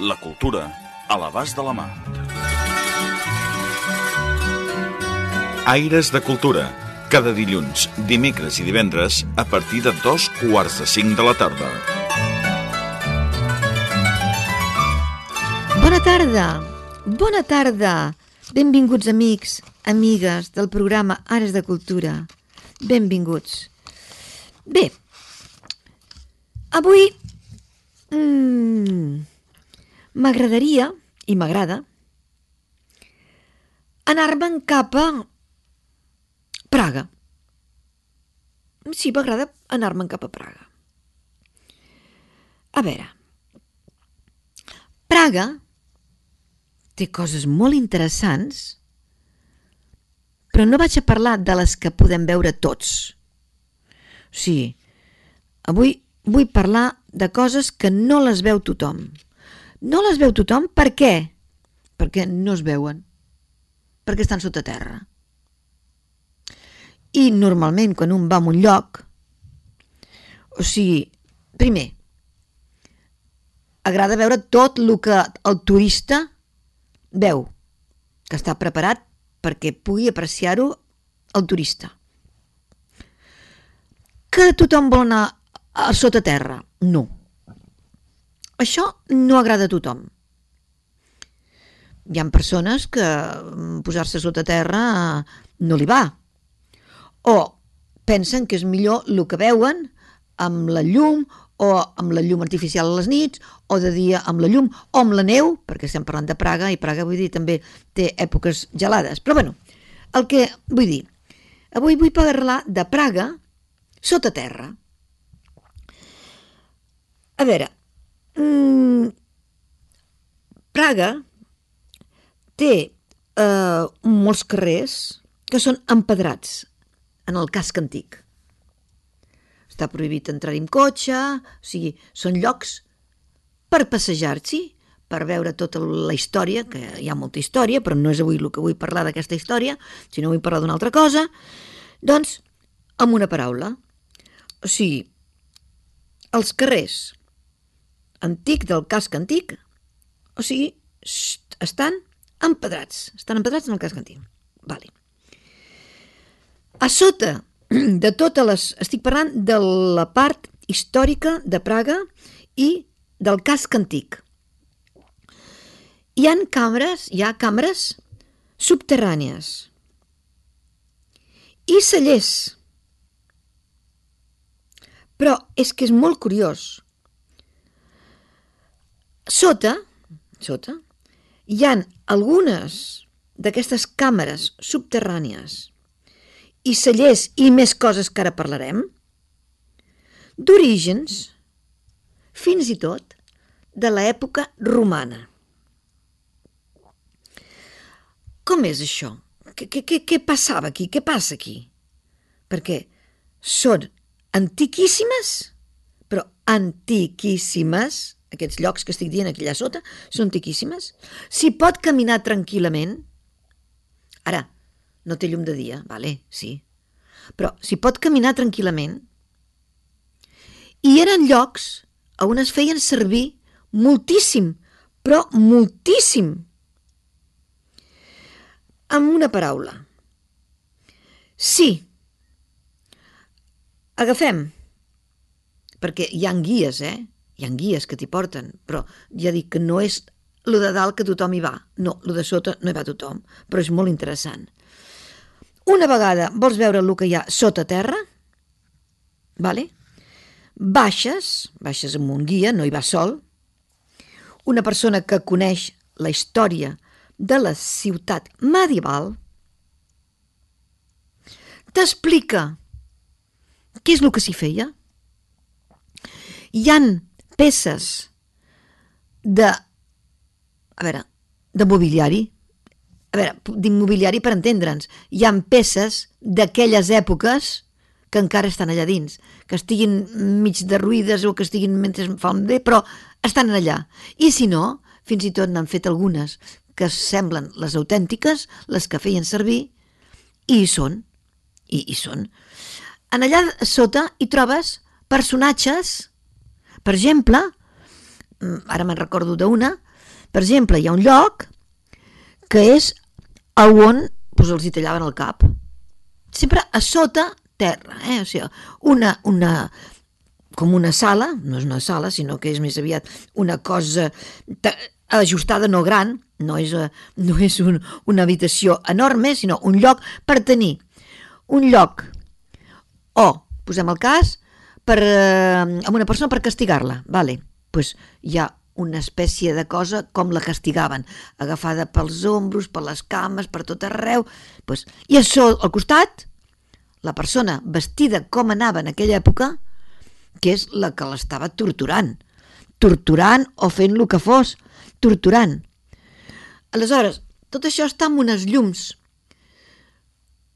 La cultura a l'abast de la mà. Aires de Cultura. Cada dilluns, dimecres i divendres a partir de dos quarts de cinc de la tarda. Bona tarda, bona tarda. Benvinguts amics, amigues del programa Ares de Cultura. Benvinguts. Bé, avui mm, m'agradaria, i m'agrada, anar-me'n cap a Praga. Sí, m'agrada anar-me'n cap a Praga. A veure, Praga té coses molt interessants, però no vaig a parlar de les que podem veure tots. O sigui, avui vull parlar de coses que no les veu tothom. No les veu tothom per què? Perquè no es veuen. Perquè estan sota terra. I normalment quan un va a un lloc, o sigui, primer, agrada veure tot el que el turista veu, que està preparat perquè pugui apreciar-ho el turista. Que tothom vol anar a sota terra? No. Això no agrada a tothom. Hi ha persones que posar-se sota terra no li va. O pensen que és millor el que veuen amb la llum o amb la llum artificial a les nits, o de dia amb la llum, o amb la neu, perquè estem parlant de Praga, i Praga, vull dir, també té èpoques gelades. Però, bueno, el que vull dir, avui vull parlar de Praga sota terra. A veure, mmm, Praga té eh, molts carrers que són empedrats en el casc antic està prohibit entrar amb cotxe, o sigui, són llocs per passejar-s'hi, per veure tota la història, que hi ha molta història, però no és avui el que vull parlar d'aquesta història, sinó vull parlar d'una altra cosa, doncs, amb una paraula. O sigui, els carrers antic del casc antic, o sigui, estan empedrats, estan empedrats en el casc antic. Vale. A sota de totes les... Estic parlant de la part històrica de Praga i del casc antic. Hi han càmeres, hi ha càmeres subterrànies i cellers. Però és que és molt curiós. Sota, sota, hi han algunes d'aquestes càmeres subterrànies i cellers i més coses que ara parlarem, d'orígens, fins i tot, de l'època romana. Com és això? Què, què, què passava aquí? Què passa aquí? Perquè són antiquíssimes, però antiquíssimes, aquests llocs que estic dient aquí allà sota, són antiquíssimes. S'hi pot caminar tranquil·lament. Ara, no té llum de dia, vale, sí. Però s'hi pot caminar tranquil·lament. I eren llocs on es feien servir moltíssim, però moltíssim. Amb una paraula. Sí. Agafem. Perquè hi han guies, eh? Hi han guies que t'hi porten, però ja dic que no és lo de dalt que tothom hi va. No, lo de sota no hi va tothom, però és molt interessant. Una vegada vols veure el que hi ha sota terra, vale? baixes, baixes amb un guia, no hi va sol, una persona que coneix la història de la ciutat medieval, t'explica què és el que s'hi feia. Hi han peces de a veure, de mobiliari. A veure, d'immobiliari per entendre'ns. Hi han peces d'aquelles èpoques que encara estan allà dins, que estiguin mig derruïdes o que estiguin mentre fan bé, però estan allà. I si no, fins i tot n'han fet algunes que semblen les autèntiques, les que feien servir, i hi són. I hi són. En allà sota hi trobes personatges, per exemple, mm, ara me'n recordo d'una, per exemple, hi ha un lloc que és a on doncs, els hi tallaven el cap. Sempre a sota terra, eh? o sigui, una, una, com una sala, no és una sala, sinó que és més aviat una cosa ajustada, no gran, no és, eh, no és un, una habitació enorme, sinó un lloc per tenir un lloc o, posem el cas, per, eh, amb una persona per castigar-la, vale. pues hi ha una espècie de cosa com la castigaven, agafada pels ombros, per les cames, per tot arreu, pues, i això al costat la persona vestida com anava en aquella època, que és la que l'estava torturant. Torturant o fent el que fos, torturant. Aleshores, tot això està amb unes llums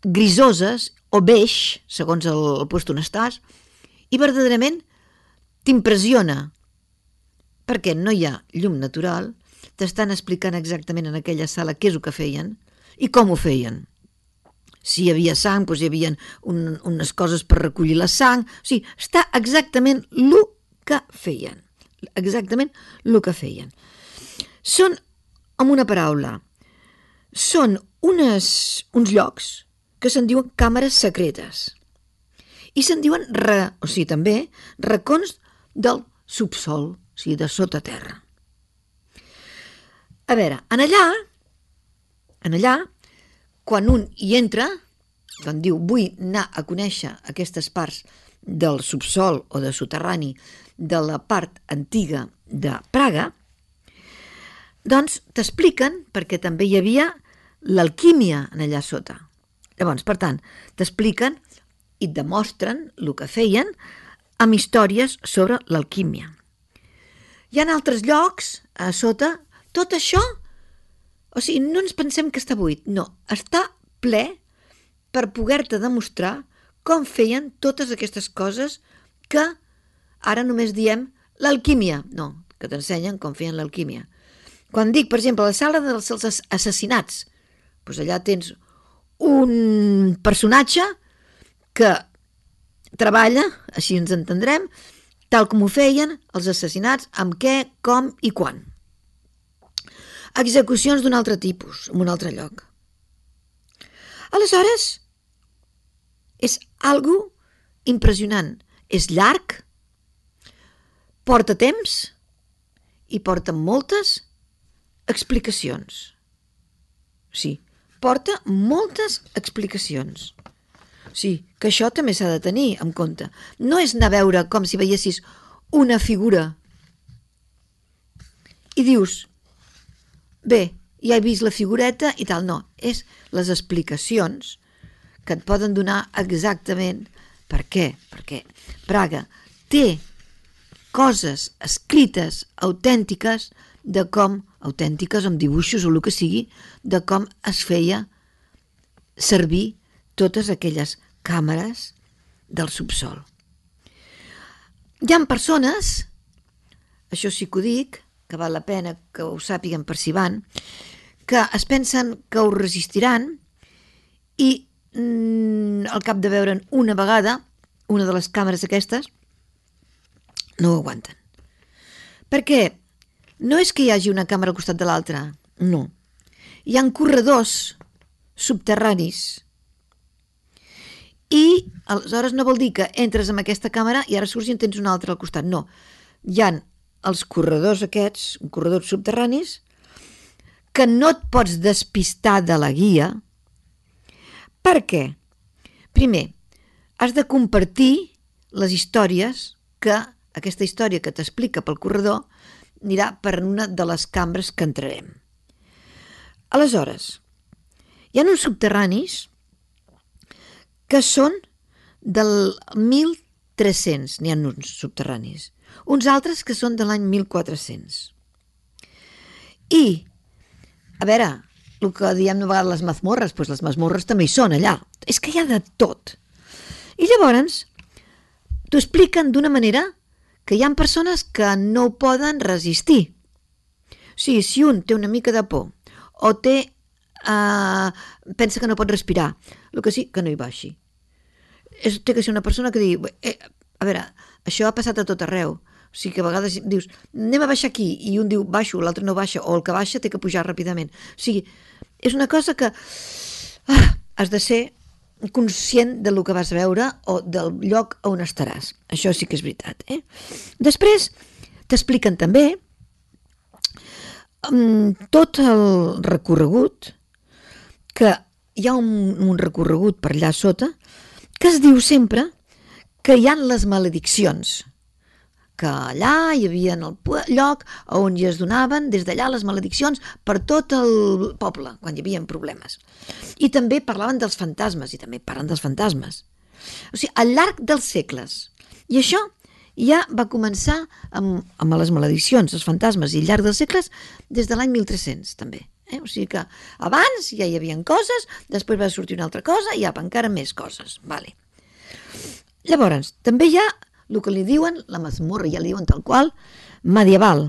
grisoses o beix, segons el post on estàs, i verdaderament t'impressiona, perquè no hi ha llum natural, t'estan explicant exactament en aquella sala què és el que feien i com ho feien. Si hi havia sang, doncs hi havia un, unes coses per recollir la sang, o sigui, està exactament el que feien, exactament el que feien. Són, amb una paraula, són unes, uns llocs que se'n diuen càmeres secretes i se'n diuen, re, o sigui, també racons del subsol, o sigui, de sota terra. A veure, en allà, en allà, quan un hi entra, quan diu vull anar a conèixer aquestes parts del subsol o de soterrani de la part antiga de Praga, doncs t'expliquen, perquè també hi havia l'alquímia en allà sota. Llavors, per tant, t'expliquen i demostren el que feien amb històries sobre l'alquímia. Hi ha altres llocs a sota, tot això o sigui, no ens pensem que està buit, no, està ple per poder-te demostrar com feien totes aquestes coses que ara només diem l'alquímia. No, que t'ensenyen com feien l'alquímia. Quan dic, per exemple, la sala dels assassinats, doncs allà tens un personatge que treballa, així ens entendrem, tal com ho feien els assassinats, amb què, com i quan execucions d'un altre tipus, en un altre lloc. Aleshores, és algo impressionant. És llarg, porta temps i porta moltes explicacions. Sí, porta moltes explicacions. Sí, que això també s'ha de tenir en compte. No és anar a veure com si veiessis una figura. I dius, bé, ja he vist la figureta i tal, no, és les explicacions que et poden donar exactament per què, perquè Praga té coses escrites autèntiques de com, autèntiques amb dibuixos o el que sigui, de com es feia servir totes aquelles càmeres del subsol. Hi ha persones, això sí que ho dic, que val la pena que ho sàpiguen per si van, que es pensen que ho resistiran i mm, al cap de veure'n una vegada, una de les càmeres aquestes, no ho aguanten. Perquè no és que hi hagi una càmera al costat de l'altra, no. Hi han corredors subterranis i aleshores no vol dir que entres amb aquesta càmera i ara surts i en tens una altra al costat, no. Hi han els corredors aquests, corredors subterranis, que no et pots despistar de la guia. Per què? Primer, has de compartir les històries que aquesta història que t'explica pel corredor anirà per una de les cambres que entrarem. Aleshores, hi ha uns subterranis que són del 1300, n'hi ha uns subterranis uns altres que són de l'any 1400. I, a veure, el que diem a vegades les mazmorres, doncs les mazmorres també hi són allà. És que hi ha de tot. I llavors t'ho expliquen d'una manera que hi ha persones que no poden resistir. O sigui, si un té una mica de por o té, uh, pensa que no pot respirar, el que sí, que no hi baixi. És, té que ser una persona que digui, eh, a veure, això ha passat a tot arreu. O sigui que a vegades dius, anem a baixar aquí, i un diu baixo, l'altre no baixa, o el que baixa té que pujar ràpidament. O sigui, és una cosa que ah, has de ser conscient del que vas veure o del lloc on estaràs. Això sí que és veritat. Eh? Després t'expliquen també um, tot el recorregut, que hi ha un, un recorregut per allà sota, que es diu sempre que hi han les malediccions que allà hi havia el lloc on ja es donaven des d'allà les malediccions per tot el poble, quan hi havia problemes. I també parlaven dels fantasmes, i també parlen dels fantasmes. O sigui, al llarg dels segles. I això ja va començar amb, amb les malediccions, els fantasmes, i al llarg dels segles, des de l'any 1300, també. Eh? O sigui que abans ja hi havia coses, després va sortir una altra cosa i apa, encara més coses. Vale. Llavors, també hi ha el que li diuen, la masmorra ja li diuen tal qual, medieval.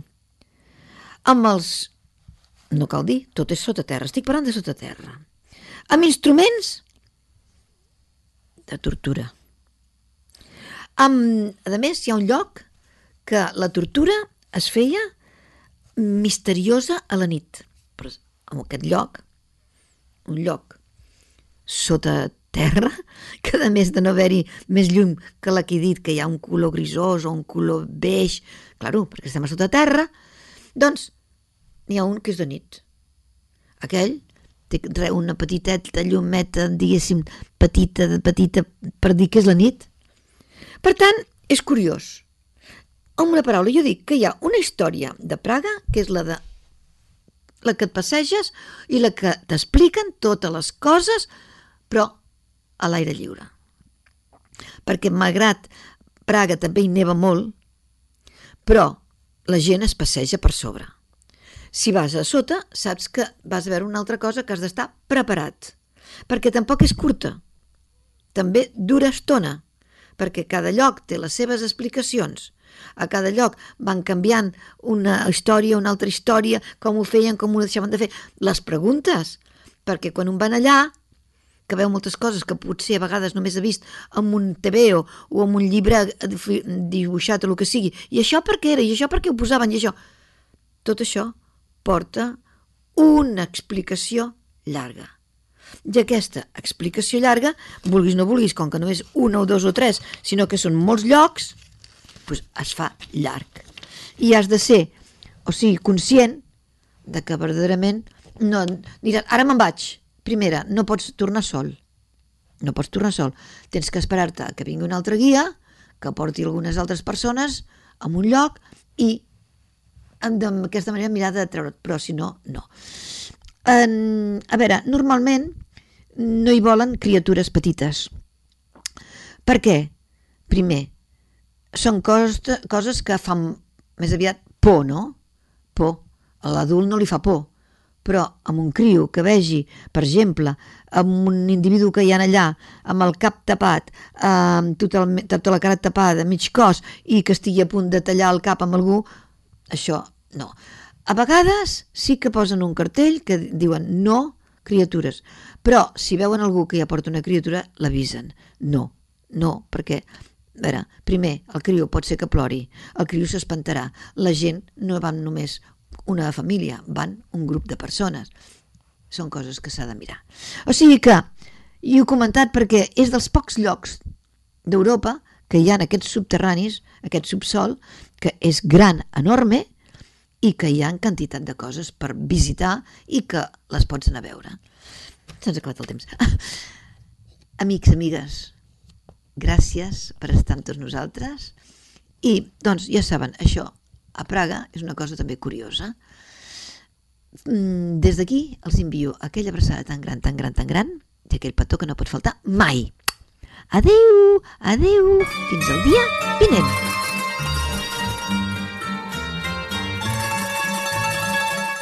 Amb els... No cal dir, tot és sota terra, estic parlant de sota terra. Amb instruments de tortura. Amb, a més, hi ha un lloc que la tortura es feia misteriosa a la nit. Però en aquest lloc, un lloc sota terra, que a més de no haver-hi més llum que la que he dit, que hi ha un color grisós o un color beix, claro, perquè estem a sota terra, doncs n'hi ha un que és de nit. Aquell té una petiteta llumeta, diguéssim, petita, petita, per dir que és la nit. Per tant, és curiós. Amb una paraula, jo dic que hi ha una història de Praga, que és la de la que et passeges i la que t'expliquen totes les coses, però a l'aire lliure. Perquè malgrat Praga també hi neva molt, però la gent es passeja per sobre. Si vas a sota, saps que vas a veure una altra cosa que has d'estar preparat, perquè tampoc és curta. També dura estona, perquè cada lloc té les seves explicacions. A cada lloc van canviant una història, una altra història, com ho feien, com ho deixaven de fer. Les preguntes, perquè quan un van allà que veu moltes coses que potser a vegades només ha vist en un TV o, o en un llibre dibuixat o el que sigui. I això per què era? I això per què ho posaven? I això... Tot això porta una explicació llarga. I aquesta explicació llarga, vulguis no vulguis, com que no és una o dos o tres, sinó que són molts llocs, doncs es fa llarg. I has de ser, o sigui, conscient de que verdaderament no, diràs, ara me'n vaig, Primera, no pots tornar sol. No pots tornar sol. Tens que esperar-te que vingui un altre guia, que porti algunes altres persones a un lloc i d'aquesta manera mirar de treure't, però si no, no. En, a veure, normalment no hi volen criatures petites. Per què? Primer, són coses, coses que fan més aviat por, no? Por. A l'adult no li fa por, però amb un criu que vegi, per exemple, amb un individu que hi ha allà, amb el cap tapat, amb tota, el, tota la cara tapada, mig cos, i que estigui a punt de tallar el cap amb algú, això no. A vegades sí que posen un cartell que diuen no criatures, però si veuen algú que ja porta una criatura, l'avisen. No, no, perquè a veure, primer, el criu pot ser que plori, el criu s'espantarà, la gent no va només una família, van un grup de persones. Són coses que s'ha de mirar. O sigui que, i ho he comentat perquè és dels pocs llocs d'Europa que hi ha aquests subterranis, aquest subsol, que és gran, enorme, i que hi ha quantitat de coses per visitar i que les pots anar a veure. Se'ns ha acabat el temps. Amics, amigues, gràcies per estar amb tots nosaltres. I, doncs, ja saben, això a Praga és una cosa també curiosa. Mm, des d'aquí els envio aquella abraçada tan gran, tan gran, tan gran, i aquell petó que no pot faltar mai. Adeu, adeu, fins al dia vinent.